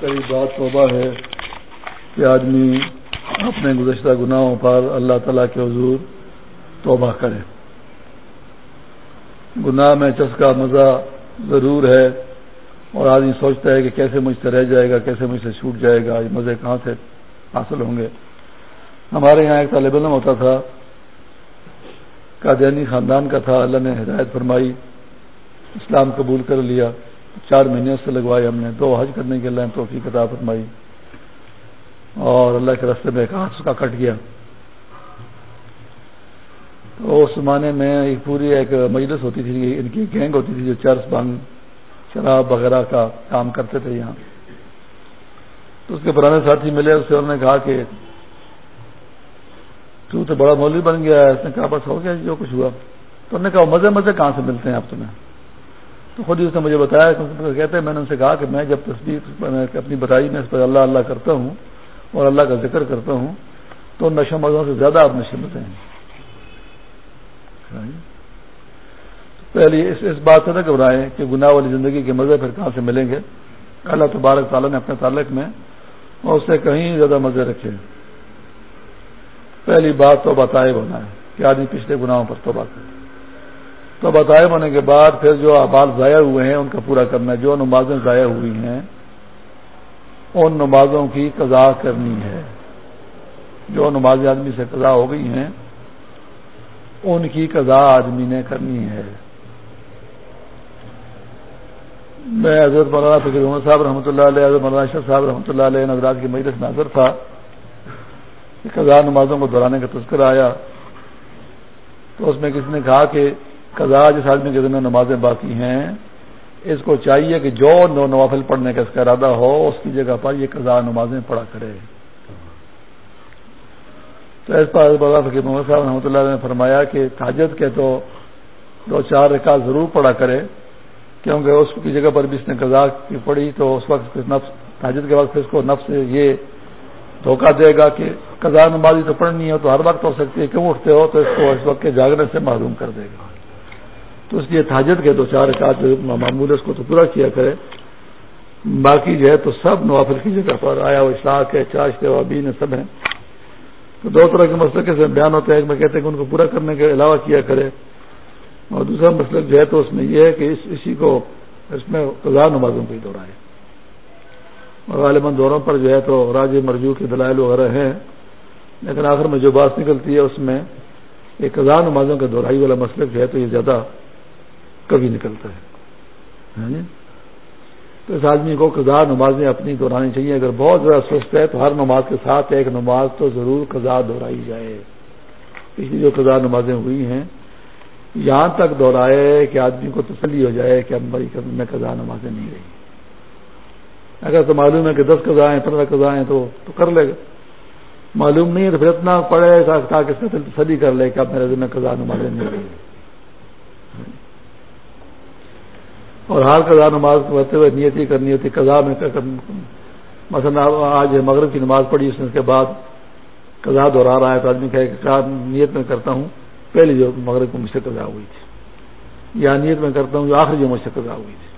پہلی بات توبہ ہے کہ آدمی اپنے گزشتہ گناہوں پر اللہ تعالیٰ کے حضور توبہ کرے۔ گناہ میں چسکا مزہ ضرور ہے اور آدمی سوچتا ہے کہ کیسے مجھ سے رہ جائے گا، کیسے مجھ سے چھوٹ جائے گا یہ مزے کہاں سے حاصل ہوں گے؟ ہمارے یہاں ایک طالب علم ہوتا تھا، قادیانی خاندان کا تھا، اللہ نے ہدایت فرمائی، اسلام قبول کر لیا۔ چار مہینے سے لگوائے ہم نے، دو حج کرنے کے اللہ توفیق کتاب فرمائی۔ اور اللہ کے رستے میں ایک ہاتھ اس کا کٹ گیا۔ تو اس زمانے میں ایک پوری ایک مجلس ہوتی تھی، ان کی گینگ ہوتی تھی جو چرس بنگ، شراب وغیرہ کا کام کرتے تھے یہاں۔ تو اس کے پرانے ساتھی ملے، اس سے انہوں نے کہا کہ تو تو بڑا مولوی بن گیا ہے اس نے کہا، بس ہو گیا جی، جو کچھ ہوا۔ تو انہوں نے کہا، مزے مزے کہاں سے ملتے ہیں آپ تمہیں؟ خود ہی اس نے مجھے بتایا کہتے ہیں، میں نے ان سے کہا کہ میں جب تصدیق اپنی برائی میں اس پر اللہ اللہ کرتا ہوں اور اللہ کا ذکر کرتا ہوں، تو نشو مزوں سے زیادہ آپ نشے میں ہیں پہلی اس اس بات سے نہ گھبرائیں کہ گناہ والی زندگی کے مزے پھر کہاں سے ملیں گے؟ اللہ تبارک تعالیٰ نے اپنے تعلق میں اور اس سے کہیں زیادہ مزے رکھے۔ پہلی بات تو بتائے ہونا ہے، کہ آدمی پچھلے گناہوں پر توبہ کرے۔ تو بتائے ہونے کے بعد پھر جو آباد ضائع ہوئے ہیں، ان کا پورا کرنا ہے۔ جو نمازیں ضائع ہوئی ہیں، ان نمازوں کی قضا کرنی ہے۔ جو نماز آدمی سے قضا ہو گئی ہیں، ان کی قضا آدمی نے کرنی ہے۔ میں حضرت مولانا فکر محمد صاحب رحمۃ اللہ علیہ، حضرت مولانا شاہ صاحب رحمۃ اللہ علیہ نظرات کی مجلس ناظر تھا کہ قضا نمازوں کو دہرانے کا تذکر آیا۔ تو اس میں کسی نے کہا کہ قضا جس آدمی کے ذمہ نمازیں باقی ہیں، اس کو چاہیے کہ جو نو نوافل پڑھنے کا اس کا ارادہ ہو، اس کی جگہ پر یہ قضا نمازیں پڑھا کرے۔ تو اس پر فقیر محمد صاحب رحمۃ اللہ نے فرمایا کہ تاجد کے تو دو چار رکعت ضرور پڑھا کرے، کیونکہ اس کی جگہ پر بھی اس نے قضا کی پڑھی، تو اس وقت نفس، تاجد کے بعد پھر اس کو نفس یہ دھوکہ دے گا کہ قضا نمازی تو پڑھنی ہو تو ہر وقت ہو سکتی ہے، کیوں اٹھتے ہو؟ تو اس کو اس وقت کے جاگنے سے معلوم کر دے گا۔ تو اس لیے تاجد کے دو چار رکعت معمول اس کو تو پورا کیا کرے۔ باقی جو ہے تو سب نوافل کی جگہ پر آیا، وہ اشاق ہے چاشتے وابین سب ہیں۔ تو دو طرح کے مسئلے سے بیان ہوتے ہیں۔ ایک میں کہتے ہیں کہ ان کو پورا کرنے کے علاوہ کیا کرے۔ اور دوسرا مسئلہ جو ہے تو اس میں یہ ہے کہ اس اسی کو اس میں قضا نمازوں کو ہی دہرائے اور غالباً دوروں پر جو ہے تو راج مرجو کے دلائل وغیرہ ہیں۔ لیکن آخر میں جو بات نکلتی ہے اس میں یہ قضا نمازوں کے دہرائی والا مسئلہ جو ہے تو یہ زیادہ کبھی نکلتا ہے۔ ہاں جی؟ تو اس آدمی کو قضا نمازیں اپنی دہرانی چاہیے۔ اگر بہت زیادہ سست ہے تو ہر نماز کے ساتھ ایک نماز تو ضرور قضا دہرائی جائے۔ پچھلی جو قضا نمازیں ہوئی ہیں، یہاں تک دہرائے کہ آدمی کو تسلی ہو جائے کہ ہماری میں قضا نمازیں نہیں رہی۔ اگر تو معلوم ہے کہ دس قضا ہیں، پندرہ قضا ہیں تو کر لے گا۔ معلوم نہیں ہے تو پھر اتنا پڑے تاکہ اس کا تسلی کر لے کہ اب میرے دن میں قضا نمازیں نہیں رہی۔ اور ہر قضا نماز پڑھتے ہوئے نیت ہی کرنی ہوتی قضا میں مثلا آج مغرب کی نماز پڑھی اس کے بعد قضا دہرا رہا ہے تو آدمی کہ نیت میں کرتا ہوں، پہلی جو مغرب کو مجھ سے قضا ہوئی تھی۔ یا نیت میں کرتا ہوں، جو آخری جو مجھ سے قضا ہوئی تھی۔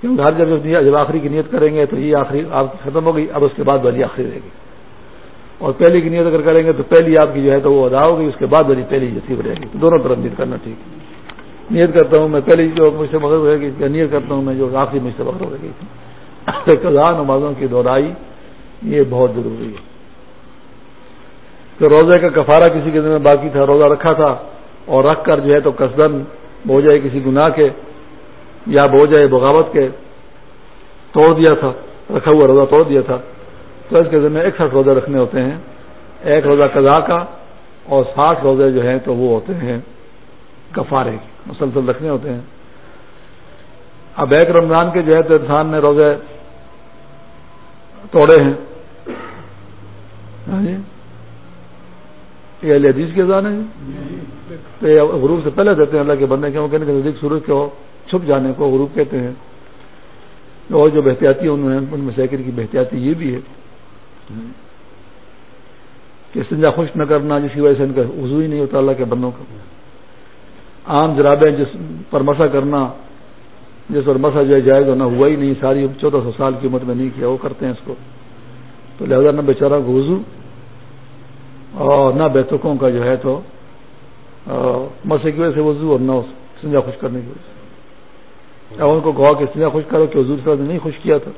کیونکہ ہر جب جب آخری کی نیت کریں گے تو یہ آخری آپ کی ختم ہو گئی اب اس کے بعد والی آخری رہے گی۔ اور پہلی کی نیت اگر کریں گے تو پہلی آپ کی جو ہے تو وہ ادا ہوگی، اس کے بعد والی پہلی جو تھی رہے گی۔ دونوں طرف نیت کرنا ٹھیک ہے۔ نیت کرتا ہوں میں پہلی جو مجھ سے مغرب رہے گی نیت کرتا ہوں میں جو آخری مجھ سے مغرب رہے گی قضا نمازوں کی دہرائی یہ بہت ضروری ہے۔ تو روزے کا کفارہ کسی کے دن میں باقی تھا، روزہ رکھا تھا اور رکھ کر جو ہے تو کسدن بو جائے کسی گناہ کے یا بو جائے بغاوت کے، توڑ دیا تھا، رکھا ہوا روزہ توڑ دیا تھا۔ تو اس کے ذمہ اکسٹھ روزے رکھنے ہوتے ہیں۔ ایک روزہ قضا کا اور ساٹھ روزے جو ہیں تو وہ ہوتے ہیں کفارے مسلسل رکھنے ہوتے ہیں۔ اب ایک رمضان کے جو ہے تو انسان نے روزے توڑے ہیں۔ ہاں جی؟ یہ حدیث کے زان ہے جی۔ تو یہ غروب سے پہلے دیتے ہیں اللہ کے بندے کیوں کہ نزدیک سورج کو چھپ جانے کو غروب کہتے ہیں۔ اور جو بحتیاتی انہوں ان میں سیکر کی بحتیاتی یہ بھی ہے۔ کہ سنجا خوش نہ کرنا، جس کی وجہ سے ان کا وضو ہی نہیں ہوتا اللہ کے بندوں کا۔ عام جرابیں جس پر مسا کرنا، جس پر مسا جو ہے جائز ہونا ہوا ہی نہیں، ساری چودہ سو سال کی عمر میں نہیں کیا، وہ کرتے ہیں اس کو۔ تو لہذا نہ بیچارہ کو وضو اور نہ بیتکوں کا جو ہے تو مسے کی وجہ سے وضو اور نہ سنجا خوش کرنے کی وجہ سے۔ اب ان کو کہا کہ سنجا خوش کرو کہ حضور صلی اللہ نے نہیں خوش کیا تھا۔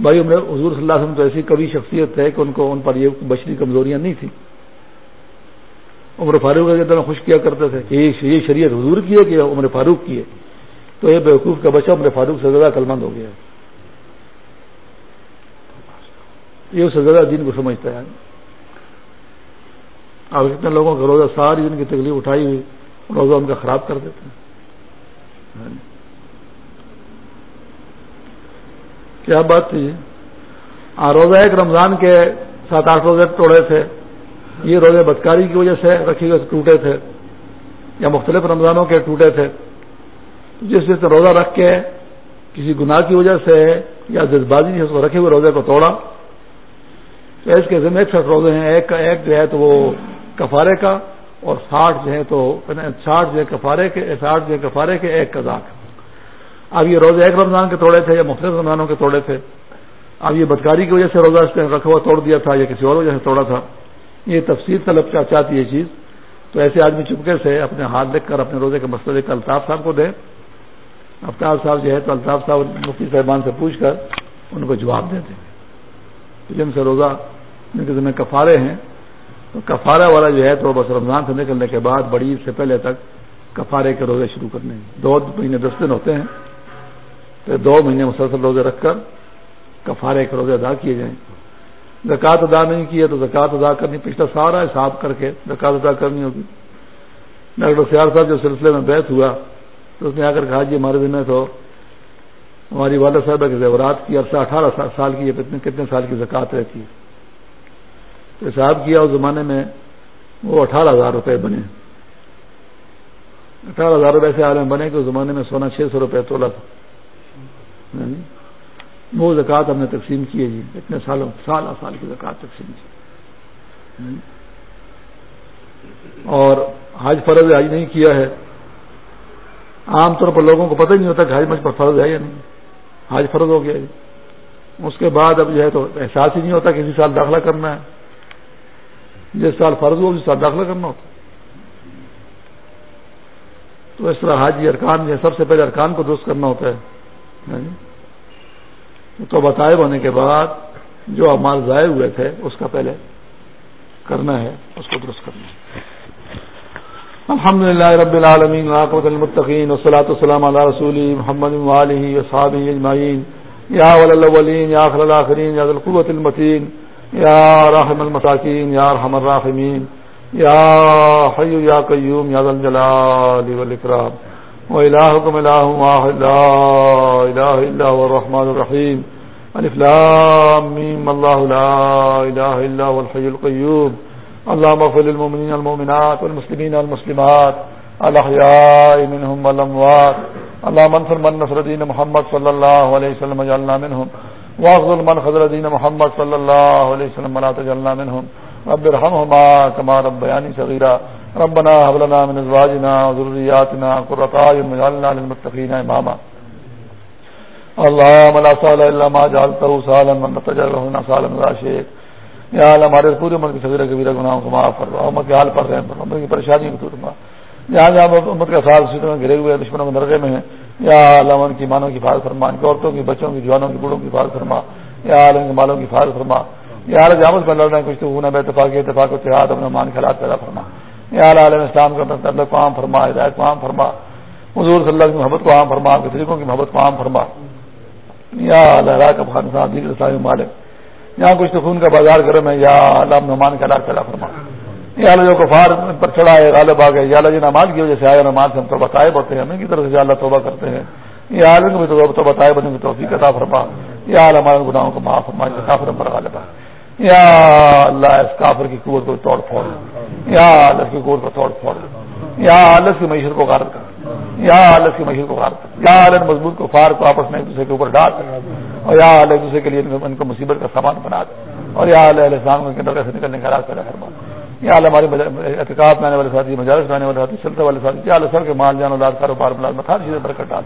بھائی حضور صلی اللہ علیہ وسلم تو ایسی کبھی شخصیت ہے کہ ان کو، ان پر یہ بشری کمزوریاں نہیں تھیں۔ عمر فاروق کے خوش کیا کرتے تھے کہ یہ شریعت حضور کی ہے کہ عمر فاروق کی ہے۔ تو یہ بیوقوف کا بچہ عمر فاروق سے زیادہ کلمند ہو گیا یہ اس سے زیادہ دین کو سمجھتا ہے۔ اب کتنے لوگوں کا روزہ ساری دن کی تکلیف اٹھائی ہوئی، روزہ ان کا خراب کر دیتے ہیں۔ ہاں جی۔ کیا بات تھی؟ ہاں روزہ ایک رمضان کے سات آٹھ روزے توڑے تھے۔ یہ روزے بدکاری کی وجہ سے رکھے گئے ٹوٹے تھے یا مختلف رمضانوں کے ٹوٹے تھے۔ جس سے روزہ رکھ کے کسی گناہ کی وجہ سے یا جذبازی سے اس کو رکھے ہوئے روزے کو توڑا، تو اس کے ذمہ اکسٹھ روزے ہیں۔ ایک ایک جو ہے تو وہ کفارے کا اور ساٹھ جو ہے تو ساٹھ جو ہے کفارے کے، ساٹھ جو ہے کفارے کے، ایک کزاک اب یہ روزے ایک رمضان کے توڑے تھے یا مختلف رمضانوں کے توڑے تھے۔ اب یہ بدکاری کی وجہ سے روزہ اس رکھا ہوا توڑ دیا تھا یا کسی اور وجہ سے توڑا تھا۔ یہ تفصیل طلب چاہتی ہے چیز۔ تو ایسے آدمی چپکے سے اپنے ہاتھ لکھ کر اپنے روزے کے مسئلے کا الطاف صاحب کو دے۔ افطار صاحب جو ہے تو الطاف صاحب مفتی صاحبان سے پوچھ کر ان کو جواب دے دیں جن سے روزہ جن کے ذمہ کفارے ہیں، تو کفارہ والا جو ہے تو بس رمضان سے نکلنے کے بعد بڑی سے پہلے تک کفارے کے روزے شروع کرنے ہیں۔ دو مہینے دس دن ہوتے ہیں۔ تو دو مہینے مسلسل روزے رکھ کر کفارے کے روزے ادا کیے جائیں۔ زکوٰۃ ادا نہیں کی ہے تو زکوٰۃ ادا کرنی، پچھلا سارا حساب کر کے زکوٰۃ ادا کرنی ہوگی۔ ڈاکٹر سیار صاحب جو سلسلے میں بیت ہوا، تو اس نے آ کر کہا جی ہمارے دن میں تو ہماری والد صاحبہ کے زیورات کی عرصہ اٹھارہ سال کی کتنے کتنے سال کی زکوٰۃ رہتی ہے۔ تو حساب کیا اس زمانے میں وہ اٹھارہ ہزار روپے بنے۔ اٹھارہ ہزار روپے سے عالم بنے کہ اس زمانے میں سونا چھ سو روپے تولا تھا۔ ہاں جی۔ وہ زکوٰۃ ہم نے تقسیم کی ہے جی اتنے سالوں، سال آ سال کی زکوٰۃ تقسیم کی۔ اور حج فرض حج نہیں کیا ہے۔ عام طور پر لوگوں کو پتہ ہی نہیں ہوتا کہ حج مجھ پر فرض ہے یا نہیں۔ حج فرض ہو گیا جی۔ اس کے بعد اب جو ہے تو احساس ہی نہیں ہوتا کہ اسی سال داخلہ کرنا ہے۔ جس سال فرض ہو اس سال داخلہ کرنا ہوتا۔ تو اس طرح حج ارکان جو ہے سب سے پہلے ارکان کو درست کرنا ہوتا ہے۔ ہاں جی؟ تو بتائے ہونے کے بعد جو امال ضائع ہوئے تھے، اس کا پہلے کرنا ہے، اس کو درست کرنا ہے۔ الحمد للہ رب العالمین المطقین وسلاۃ السلام علیہ رسول محمد صحاب اجمعین۔ یا ولین یا خل الآخرین یا القوت المتین۔ یا رحم المساکین، یا رحم الراحمین۔ یا حی یا قیوم، یا الجلال والاکرام وإلهكم إله واحد، لا إله إلا هو الرحمن الرحيم. ألف لام، ميم، الله، لا إله إلا هو الحي القيوم. اللهم اغفر للمؤمنين المؤمنات والمسلمين والمسلمات، الأحياء منهم والأموات. اللهم انصر من نصر دين محمد صلى الله عليه وسلم اجعلنا منهم. واغفر من خذل دين محمد صلى الله عليه وسلم ولا تجعلنا منهم. رب ارحمهما كما ربياني صغيرا. ربنا هب لنا من ازواجنا وذرياتنا قرة اعين واجعلنا للمتقين اماما. اللهم لا سهل الا ما جعلته سهلا من تجعله لنا سهلا لا شيء. یا اللہ ہمارے پورے امت کی صغیرہ کبیرہ گناہوں کو معاف فرما امت کے حال پر رحم فرما امت کی پریشانی کو دور فرما جہاں جہاں امت کا سال سیٹوں میں گھرے ہوئے دشمنوں کے درجے میں ہیں، یا اللہ ان کی مانوں کی حفاظت فرما، ان کی عورتوں کی، بچوں کی، جوانوں کی، بوڑھوں کی حفاظت فرما۔ یا عالم کے مالوں کی حفاظت فرما۔ یا اللہ جامت پر لڑنا کچھ تو ہونا بے اتفاق اتفاق و اتحاد اپنے مان خیالات پیدا فرما۔ یا عالم اسلام کا تعلق کو عام فرما، ہدایت کو عام فرما۔ حضور صلی اللہ کی محبت کو عام فرما کے طریقوں کی محبت کو عام فرما۔ یا اللہ کا خان دیگر اسلامی مالک یہاں کچھ تو خون کا بازار گرم ہے، یا اللہ نعمان کا علاج پیدا فرما۔ یا اللہ، جو کفار پر چڑھا ہے، غالب آ گئے۔ یا اللہ جی نماز کی وجہ سے آیا نماز سے ہم تو بتائے ہوتے ہیں، ہمیں کی طرف سے اللہ توبہ کرتے ہیں۔ یا عالم کو بھی تو بتائے بنے کی توفیق عطا فرما۔ یا اللہ ہمارے گناہوں کو معاف فرما کافر پر غالب آ یا اللہ اس کافر کی قوت کو توڑ پھوڑ یا اللہ اس کی قوت کو توڑ پھوڑ یا اللہ کی معیشت کو غارت کر۔ یا اللہ کی معیشت کو غارت کر۔ یا اللہ مضبوط کو فار کو آپس میں ایک دوسرے کے اوپر ڈال۔ اور یا اللہ ایک دوسرے کے لیے ان کو مصیبت کا سامان بنا دے۔ اور یا اللہ علیہ السلام کے اندر سے نکلنے کا راز پیدا فرما یا اللہ ہمارے اعتکاف میں آنے والے ساتھی، مجالس میں آنے والے ساتھی، چلتے والے ساتھی، یا اللہ سر کے مال جان اولاد، کاروبار ملاد میں ہر چیزیں برکت ڈال۔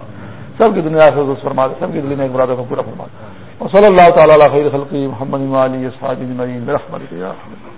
سب کی دنیا سے فرما دے، سب کی دلی میں ایک برادر کو پورا فرما دے۔ اور اللہ تعالیٰ خیر خلقی محمد علی صاحب رحمت